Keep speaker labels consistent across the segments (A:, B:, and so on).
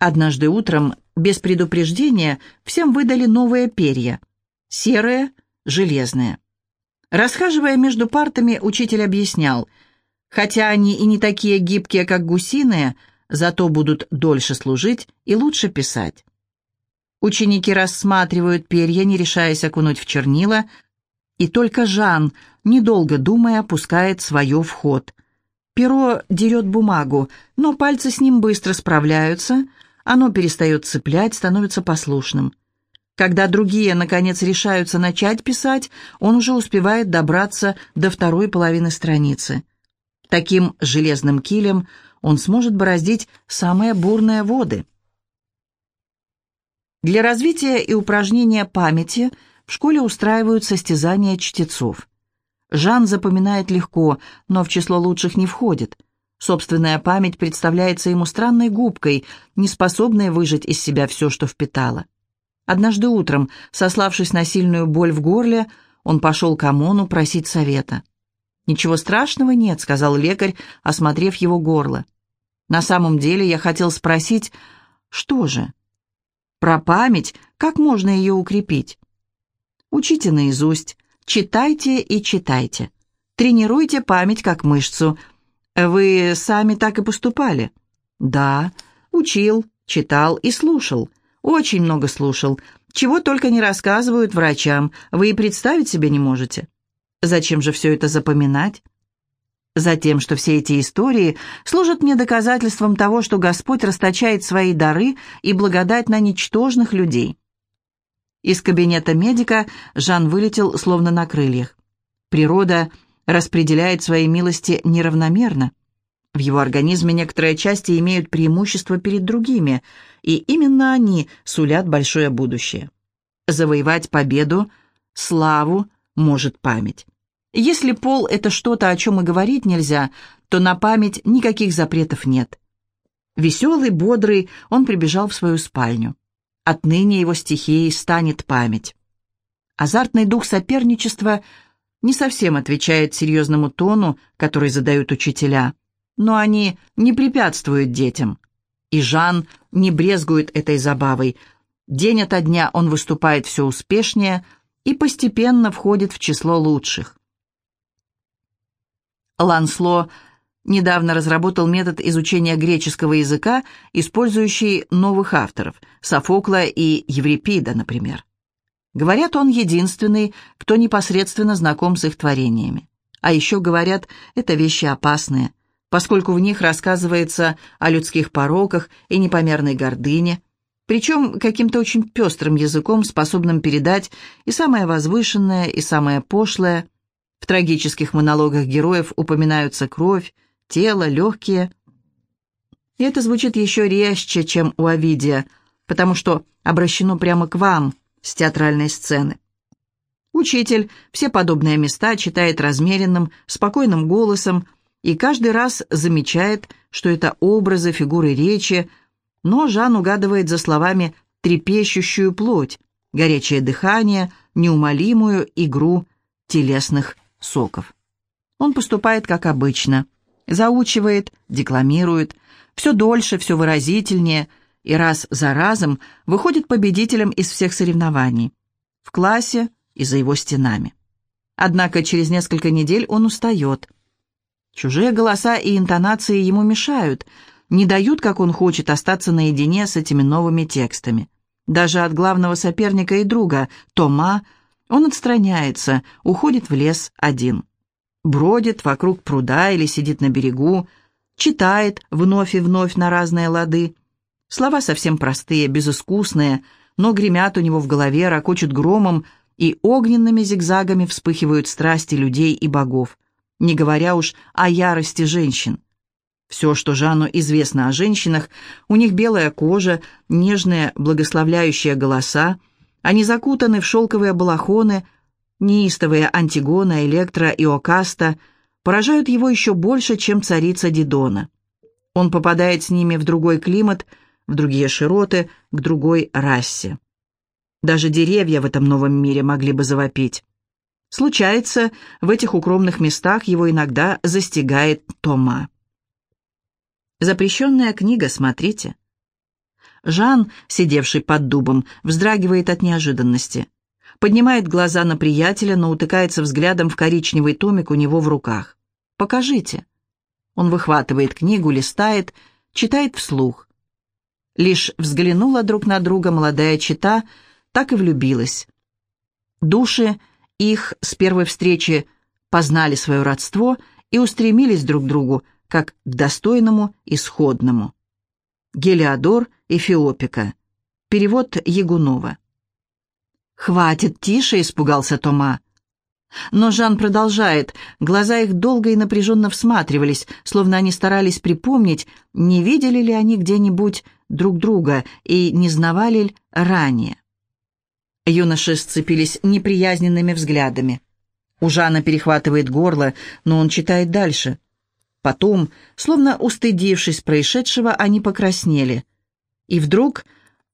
A: Однажды утром, без предупреждения, всем выдали новые перья. Серые, железные. Расхаживая между партами, учитель объяснял, хотя они и не такие гибкие, как гусиные, зато будут дольше служить и лучше писать. Ученики рассматривают перья, не решаясь окунуть в чернила, и только Жан, недолго думая, опускает свое в ход. Перо дерет бумагу, но пальцы с ним быстро справляются, оно перестает цеплять, становится послушным. Когда другие, наконец, решаются начать писать, он уже успевает добраться до второй половины страницы. Таким железным килем он сможет бороздить самые бурные воды. Для развития и упражнения памяти в школе устраивают состязания чтецов. Жан запоминает легко, но в число лучших не входит. Собственная память представляется ему странной губкой, не способной выжать из себя все, что впитала. Однажды утром, сославшись на сильную боль в горле, он пошел к Амону просить совета. «Ничего страшного нет», — сказал лекарь, осмотрев его горло. «На самом деле я хотел спросить, что же?» Про память, как можно ее укрепить? Учите наизусть, читайте и читайте. Тренируйте память как мышцу. Вы сами так и поступали? Да, учил, читал и слушал. Очень много слушал. Чего только не рассказывают врачам, вы и представить себе не можете. Зачем же все это запоминать? Затем, что все эти истории служат мне доказательством того, что Господь расточает свои дары и благодать на ничтожных людей. Из кабинета медика Жан вылетел словно на крыльях. Природа распределяет свои милости неравномерно. В его организме некоторые части имеют преимущество перед другими, и именно они сулят большое будущее. Завоевать победу, славу может память. Если пол — это что-то, о чем и говорить нельзя, то на память никаких запретов нет. Веселый, бодрый, он прибежал в свою спальню. Отныне его стихией станет память. Азартный дух соперничества не совсем отвечает серьезному тону, который задают учителя, но они не препятствуют детям. И Жан не брезгует этой забавой. День ото дня он выступает все успешнее и постепенно входит в число лучших. Лансло недавно разработал метод изучения греческого языка, использующий новых авторов, Софокла и Еврипида, например. Говорят, он единственный, кто непосредственно знаком с их творениями. А еще говорят, это вещи опасные, поскольку в них рассказывается о людских пороках и непомерной гордыне, причем каким-то очень пестрым языком, способным передать и самое возвышенное, и самое пошлое – в трагических монологах героев упоминаются кровь, тело, легкие. И это звучит еще резче, чем у Овидия, потому что обращено прямо к вам с театральной сцены. Учитель все подобные места читает размеренным, спокойным голосом и каждый раз замечает, что это образы, фигуры речи, но Жан угадывает за словами трепещущую плоть, горячее дыхание, неумолимую игру телесных соков. Он поступает как обычно. Заучивает, декламирует, все дольше, все выразительнее, и раз за разом выходит победителем из всех соревнований. В классе и за его стенами. Однако через несколько недель он устает. Чужие голоса и интонации ему мешают, не дают, как он хочет, остаться наедине с этими новыми текстами. Даже от главного соперника и друга, Тома, он отстраняется, уходит в лес один. Бродит вокруг пруда или сидит на берегу, читает вновь и вновь на разные лады. Слова совсем простые, безыскусные, но гремят у него в голове, ракочут громом, и огненными зигзагами вспыхивают страсти людей и богов, не говоря уж о ярости женщин. Все, что Жанну известно о женщинах, у них белая кожа, нежные благословляющие голоса, они закутаны в шелковые балахоны, неистовые Антигона, Электра и Окаста поражают его еще больше, чем царица Дидона. Он попадает с ними в другой климат, в другие широты, к другой расе. Даже деревья в этом новом мире могли бы завопить. Случается, в этих укромных местах его иногда застигает Тома. Запрещенная книга, смотрите. Жан, сидевший под дубом, вздрагивает от неожиданности. Поднимает глаза на приятеля, но утыкается взглядом в коричневый томик у него в руках. «Покажите». Он выхватывает книгу, листает, читает вслух. Лишь взглянула друг на друга молодая чита, так и влюбилась. Души их с первой встречи познали свое родство и устремились друг к другу, как к достойному исходному. Гелиодор Эфиопика. Перевод Ягунова. «Хватит, тише!» — испугался Тома. Но Жан продолжает. Глаза их долго и напряженно всматривались, словно они старались припомнить, не видели ли они где-нибудь друг друга и не знавали ли ранее. Юноши сцепились неприязненными взглядами. У Жана перехватывает горло, но он читает дальше. Потом, словно устыдившись происшедшего, они покраснели. И вдруг,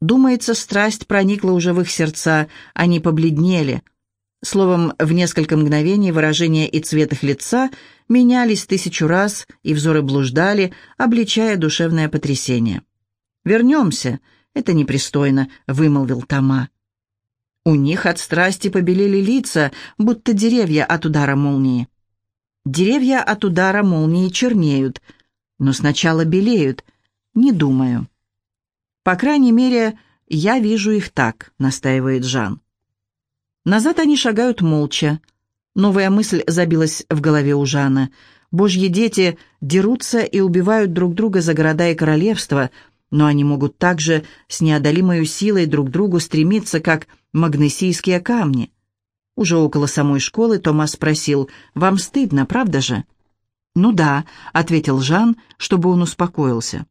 A: думается, страсть проникла уже в их сердца, они побледнели. Словом, в несколько мгновений выражение и цвет их лица менялись тысячу раз, и взоры блуждали, обличая душевное потрясение. «Вернемся, это непристойно», — вымолвил Тома. У них от страсти побелели лица, будто деревья от удара молнии. Деревья от удара молнии чернеют, но сначала белеют, не думаю. По крайней мере, я вижу их так, настаивает Жан. Назад они шагают молча. Новая мысль забилась в голове у Жана. Божьи дети дерутся и убивают друг друга за города и королевства, но они могут также с неодолимой силой друг другу стремиться, как магнесийские камни. Уже около самой школы Томас спросил, «Вам стыдно, правда же?» «Ну да», — ответил Жан, чтобы он успокоился.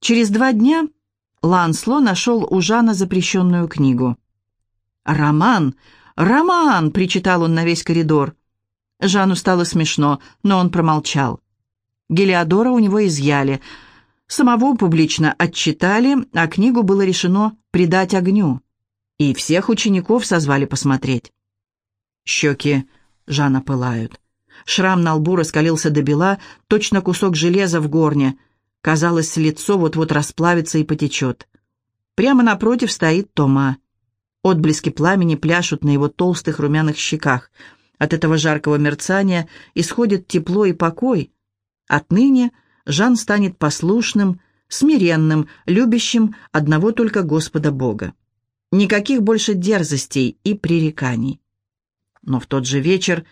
A: Через два дня Лансло нашел у Жана запрещенную книгу. «Роман! Роман!» — причитал он на весь коридор. Жану стало смешно, но он промолчал. Гелиодора у него изъяли — Самого публично отчитали, а книгу было решено предать огню. И всех учеников созвали посмотреть. Щеки Жана пылают. Шрам на лбу раскалился до бела, точно кусок железа в горне. Казалось, лицо вот-вот расплавится и потечет. Прямо напротив стоит Тома. Отблески пламени пляшут на его толстых румяных щеках. От этого жаркого мерцания исходит тепло и покой. Отныне — Жан станет послушным, смиренным, любящим одного только Господа Бога. Никаких больше дерзостей и пререканий. Но в тот же вечер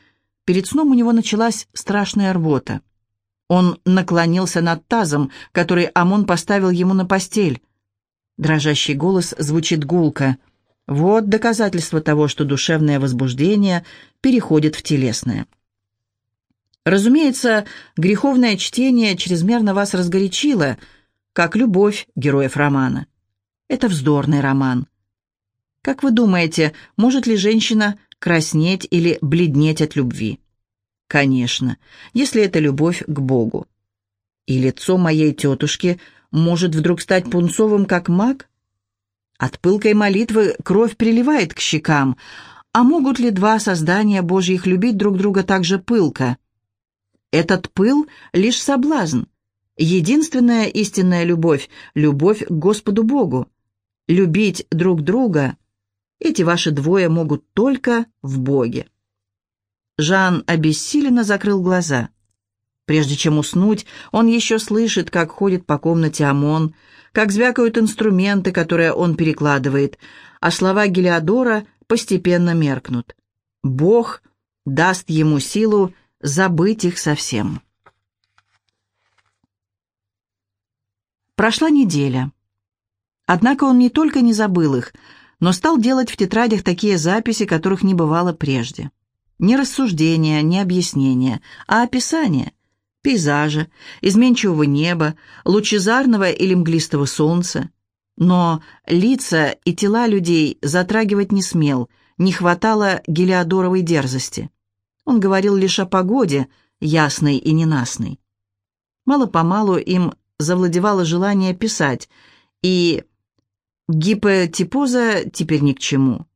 A: перед сном у него началась страшная рвота. Он наклонился над тазом, который Амон поставил ему на постель. Дрожащий голос звучит гулко. Вот доказательство того, что душевное возбуждение переходит в телесное. Разумеется, греховное чтение чрезмерно вас разгорячило, как любовь героев романа. Это вздорный роман. Как вы думаете, может ли женщина краснеть или бледнеть от любви? Конечно, если это любовь к Богу. И лицо моей тетушки может вдруг стать пунцовым, как маг? От пылкой молитвы кровь приливает к щекам, а могут ли два создания Божьих любить друг друга так же пылко? Этот пыл — лишь соблазн. Единственная истинная любовь — любовь к Господу Богу. Любить друг друга — эти ваши двое могут только в Боге. Жан обессиленно закрыл глаза. Прежде чем уснуть, он еще слышит, как ходит по комнате ОМОН, как звякают инструменты, которые он перекладывает, а слова Гелиодора постепенно меркнут. Бог даст ему силу забыть их совсем. Прошла неделя. Однако он не только не забыл их, но стал делать в тетрадях такие записи, которых не бывало прежде. Не рассуждения, не объяснения, а описания. Пейзажа, изменчивого неба, лучезарного или мглистого солнца. Но лица и тела людей затрагивать не смел, не хватало гелиодоровой дерзости. Он говорил лишь о погоде, ясной и ненастной. Мало-помалу им завладевало желание писать, и гипотипоза теперь ни к чему.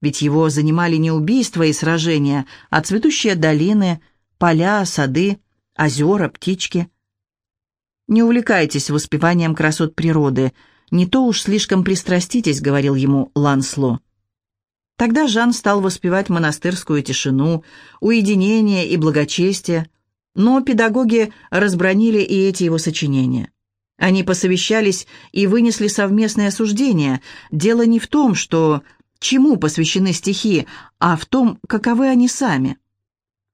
A: Ведь его занимали не убийства и сражения, а цветущие долины, поля, сады, озера, птички. Не увлекайтесь воспеванием красот природы, не то уж слишком пристраститесь», — говорил ему Лансло. Тогда Жан стал воспевать монастырскую тишину, уединение и благочестие, но педагоги разбронили и эти его сочинения. Они посовещались и вынесли совместное суждение. Дело не в том, что чему посвящены стихи, а в том, каковы они сами.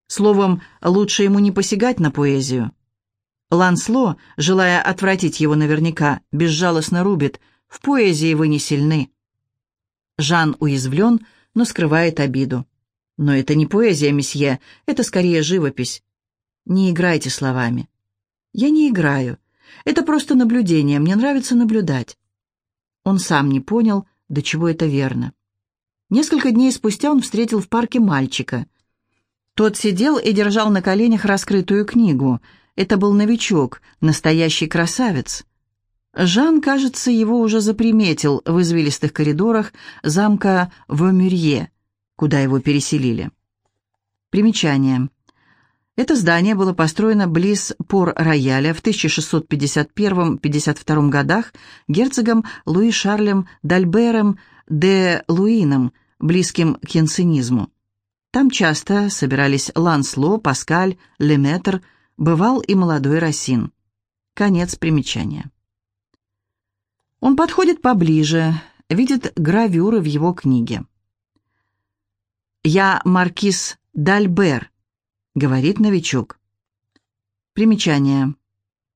A: Словом, лучше ему не посягать на поэзию. Лансло, желая отвратить его наверняка, безжалостно рубит «В поэзии вы не сильны». Жан уязвлен, но скрывает обиду. Но это не поэзия, месье, это скорее живопись. Не играйте словами. Я не играю. Это просто наблюдение, мне нравится наблюдать. Он сам не понял, до чего это верно. Несколько дней спустя он встретил в парке мальчика. Тот сидел и держал на коленях раскрытую книгу. Это был новичок, настоящий красавец. Жан, кажется, его уже заприметил в извилистых коридорах замка Вомюрье, куда его переселили. Примечание. Это здание было построено близ Пор-Рояля в 1651-52 годах герцогом Луи Шарлем Дальбером де Луином, близким к янсенизму. Там часто собирались Лансло, Паскаль, Леметр, бывал и молодой Рассин. Конец примечания. Он подходит поближе, видит гравюры в его книге. «Я маркиз Дальбер», — говорит новичок. Примечание.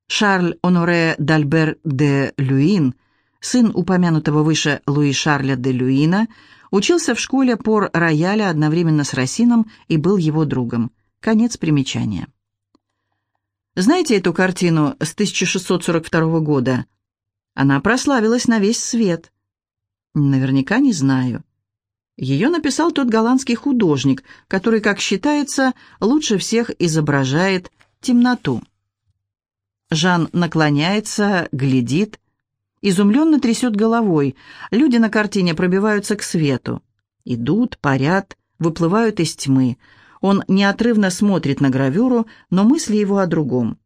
A: Шарль Оноре Дальбер де Люин, сын упомянутого выше Луи Шарля де Люина, учился в школе Пор-Рояля одновременно с Рассином и был его другом. Конец примечания. Знаете эту картину с 1642 года она прославилась на весь свет. Наверняка не знаю. Ее написал тот голландский художник, который, как считается, лучше всех изображает темноту. Жан наклоняется, глядит, изумленно трясет головой. Люди на картине пробиваются к свету. Идут, парят, выплывают из тьмы. Он неотрывно смотрит на гравюру, но мысли его о другом.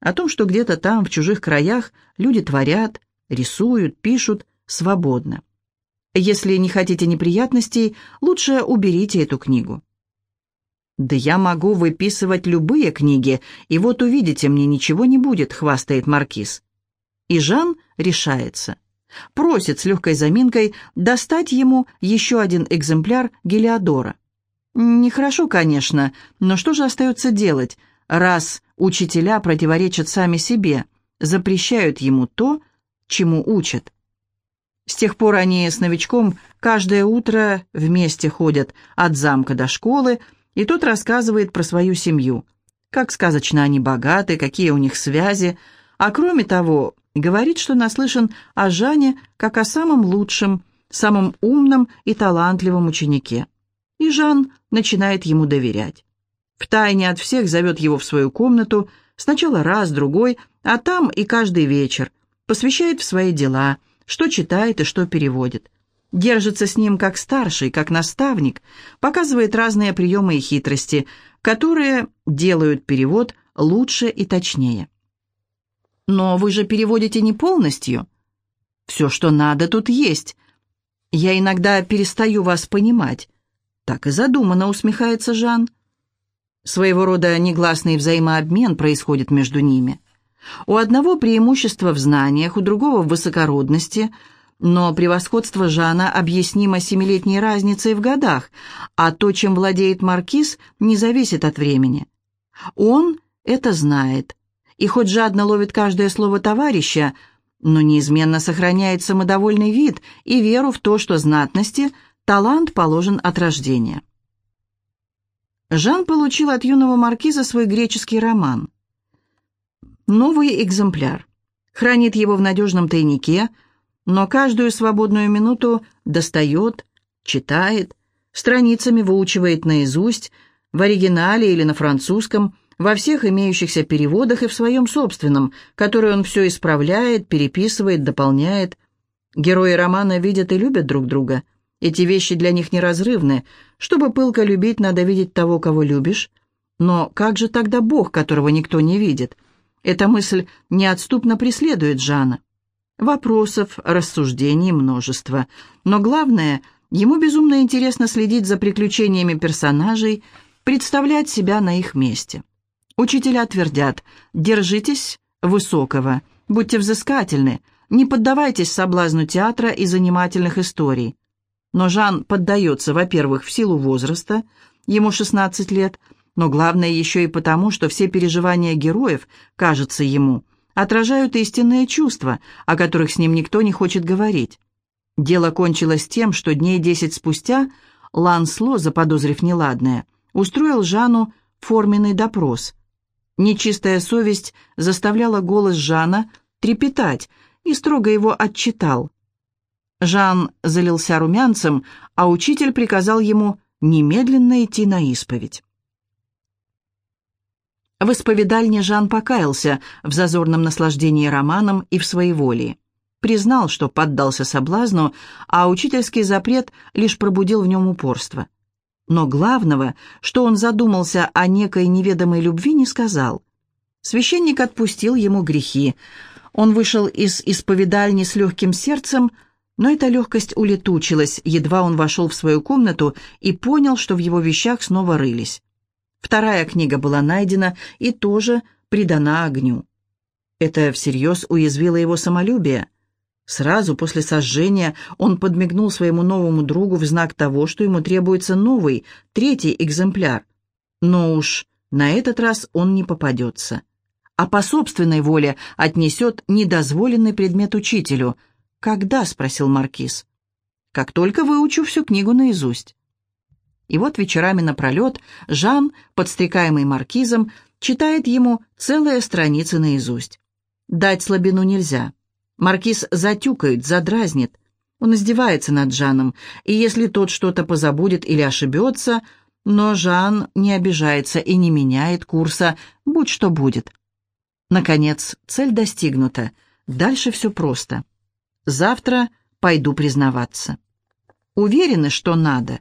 A: О том, что где-то там, в чужих краях, люди творят, рисуют, пишут свободно. Если не хотите неприятностей, лучше уберите эту книгу. «Да я могу выписывать любые книги, и вот увидите, мне ничего не будет», — хвастает Маркиз. И Жан решается. Просит с легкой заминкой достать ему еще один экземпляр Гелиодора. Нехорошо, конечно, но что же остается делать, раз учителя противоречат сами себе, запрещают ему то, чему учат. С тех пор они с новичком каждое утро вместе ходят от замка до школы, и тот рассказывает про свою семью, как сказочно они богаты, какие у них связи, а кроме того, говорит, что наслышан о Жане как о самом лучшем, самом умном и талантливом ученике. И Жан начинает ему доверять. Втайне от всех зовет его в свою комнату, сначала раз, другой, а там и каждый вечер, посвящает в свои дела, что читает и что переводит. Держится с ним как старший, как наставник, показывает разные приемы и хитрости, которые делают перевод лучше и точнее. Но вы же переводите не полностью. Все, что надо, тут есть. Я иногда перестаю вас понимать. Так и задумано, усмехается Жан. Своего рода негласный взаимообмен происходит между ними. У одного преимущество в знаниях, у другого в высокородности, но превосходство Жана объяснимо семилетней разницей в годах, а то, чем владеет Маркиз, не зависит от времени. Он это знает, и хоть жадно ловит каждое слово товарища, но неизменно сохраняет самодовольный вид и веру в то, что знатности талант положен от рождения. Жан получил от юного маркиза свой греческий роман – Новый экземпляр. Хранит его в надежном тайнике, но каждую свободную минуту достает, читает, страницами выучивает наизусть, в оригинале или на французском, во всех имеющихся переводах и в своем собственном, который он все исправляет, переписывает, дополняет. Герои романа видят и любят друг друга. Эти вещи для них неразрывны. Чтобы пылко любить, надо видеть того, кого любишь. Но как же тогда Бог, которого никто не видит? Эта мысль неотступно преследует Жана. Вопросов, рассуждений множество. Но главное, ему безумно интересно следить за приключениями персонажей, представлять себя на их месте. Учителя твердят «держитесь высокого, будьте взыскательны, не поддавайтесь соблазну театра и занимательных историй». Но Жан поддается, во-первых, в силу возраста, ему 16 лет, но главное еще и потому, что все переживания героев, кажется ему, отражают истинные чувства, о которых с ним никто не хочет говорить. Дело кончилось тем, что дней десять спустя Лансло, заподозрив неладное, устроил Жану форменный допрос. Нечистая совесть заставляла голос Жана трепетать и строго его отчитал. Жан залился румянцем, а учитель приказал ему немедленно идти на исповедь. В исповедальне Жан покаялся в зазорном наслаждении романом и в своеволии. Признал, что поддался соблазну, а учительский запрет лишь пробудил в нем упорство. Но главного, что он задумался о некой неведомой любви, не сказал. Священник отпустил ему грехи. Он вышел из исповедальни с легким сердцем, но эта легкость улетучилась, едва он вошел в свою комнату и понял, что в его вещах снова рылись. Вторая книга была найдена и тоже предана огню. Это всерьез уязвило его самолюбие. Сразу после сожжения он подмигнул своему новому другу в знак того, что ему требуется новый, третий экземпляр. Но уж на этот раз он не попадется. А по собственной воле отнесет недозволенный предмет учителю – «Когда?» — спросил Маркиз. «Как только выучу всю книгу наизусть». И вот вечерами напролет Жан, подстрекаемый Маркизом, читает ему целые страницы наизусть. Дать слабину нельзя. Маркиз затюкает, задразнит. Он издевается над Жаном, и если тот что-то позабудет или ошибется, но Жан не обижается и не меняет курса, будь что будет. Наконец, цель достигнута. Дальше все просто. Завтра пойду признаваться. Уверены, что надо?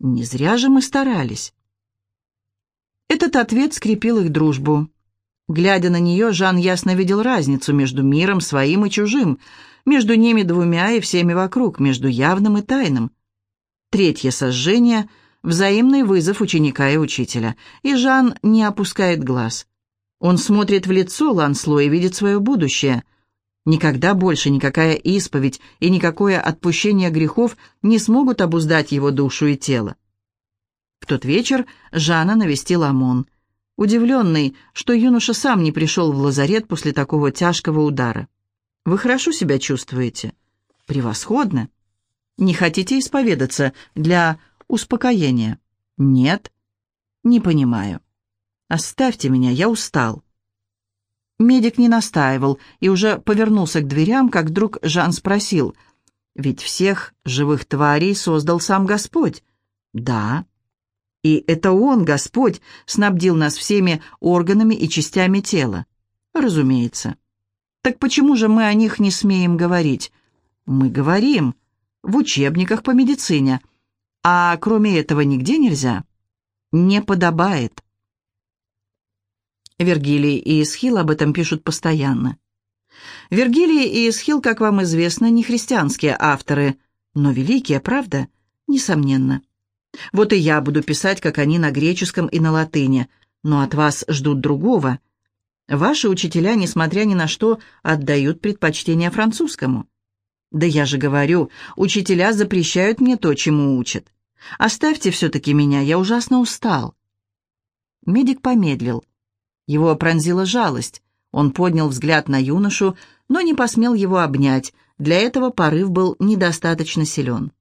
A: Не зря же мы старались. Этот ответ скрепил их дружбу. Глядя на нее, Жан ясно видел разницу между миром своим и чужим, между ними двумя и всеми вокруг, между явным и тайным. Третье сожжение — взаимный вызов ученика и учителя, и Жан не опускает глаз. Он смотрит в лицо Лансло и видит свое будущее — Никогда больше никакая исповедь и никакое отпущение грехов не смогут обуздать его душу и тело. В тот вечер Жанна навестил Амон, удивленный, что юноша сам не пришел в лазарет после такого тяжкого удара. «Вы хорошо себя чувствуете?» «Превосходно!» «Не хотите исповедаться для успокоения?» «Нет». «Не понимаю». «Оставьте меня, я устал». Медик не настаивал и уже повернулся к дверям, как вдруг Жан спросил, «Ведь всех живых тварей создал сам Господь?» «Да». «И это Он, Господь, снабдил нас всеми органами и частями тела?» «Разумеется». «Так почему же мы о них не смеем говорить?» «Мы говорим. В учебниках по медицине. А кроме этого нигде нельзя?» «Не подобает». Вергилий и Исхил об этом пишут постоянно. Вергилий и Исхил, как вам известно, не христианские авторы, но великие, правда? Несомненно. Вот и я буду писать, как они на греческом и на латыни, но от вас ждут другого. Ваши учителя, несмотря ни на что, отдают предпочтение французскому. Да я же говорю, учителя запрещают мне то, чему учат. Оставьте все-таки меня, я ужасно устал. Медик помедлил. Его пронзила жалость. Он поднял взгляд на юношу, но не посмел его обнять. Для этого порыв был недостаточно силен.